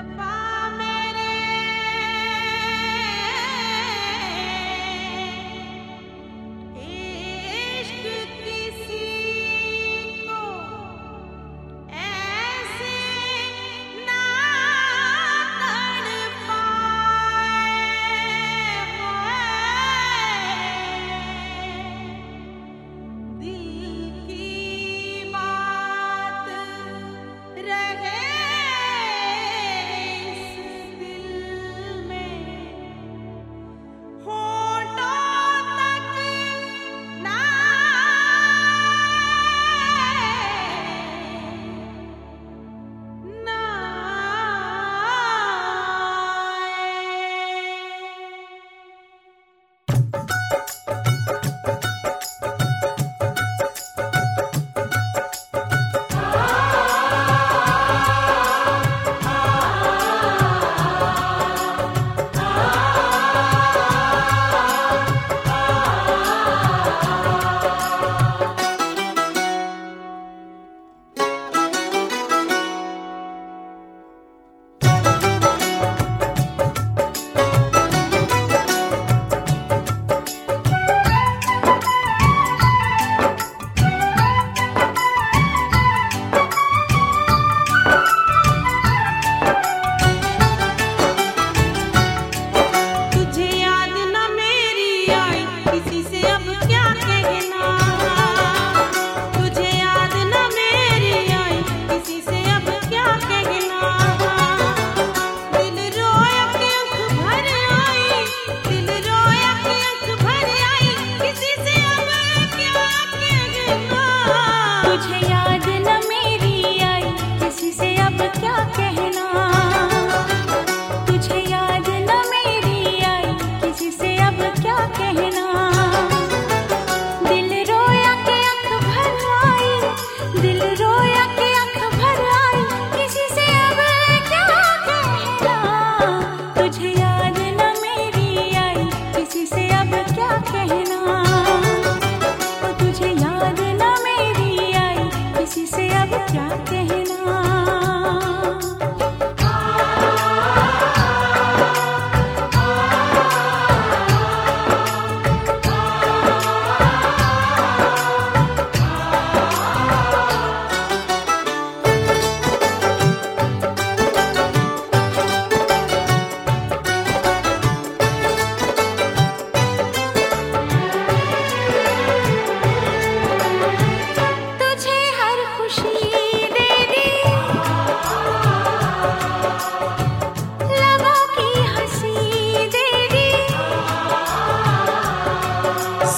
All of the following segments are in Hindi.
up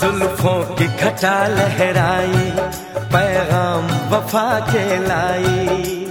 जुल्फों की घटा लहराई पैगाम वफा के लाई।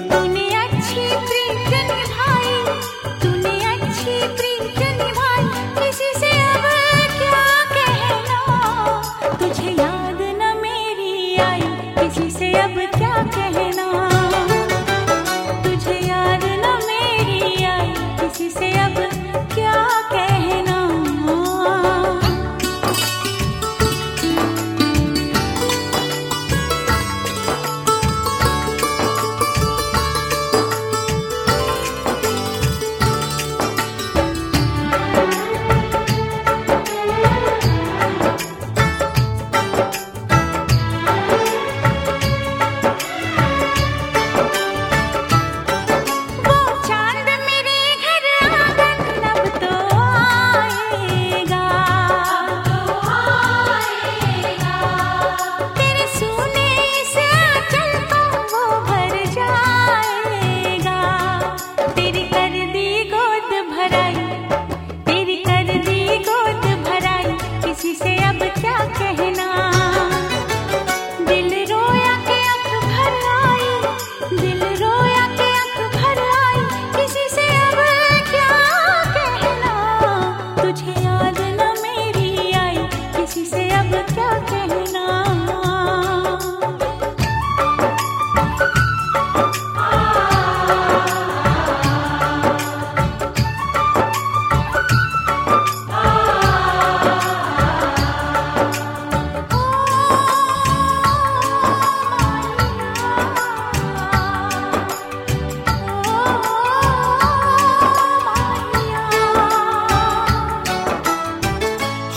मुझे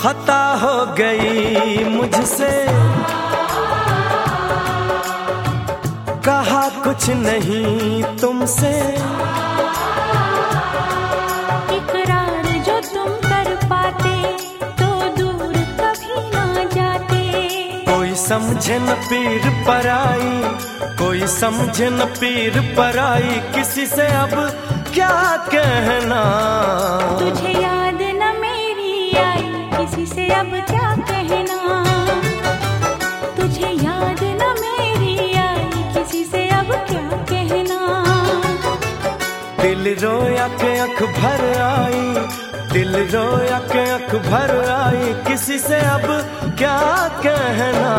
गई मुझसे। कहा कुछ नहीं तुमसे। इकरार जो तुम कर पाते तो दूर कभी ना जाते। कोई समझे न पीर पराई कोई समझे न पीर पराई किसी से अब क्या कहना? तुझे याद से अब क्या कहना? तुझे याद न मेरी आई, किसी से अब क्या कहना? दिल के भर आई, दिल रोया के अख भर आई, किसी से अब क्या कहना?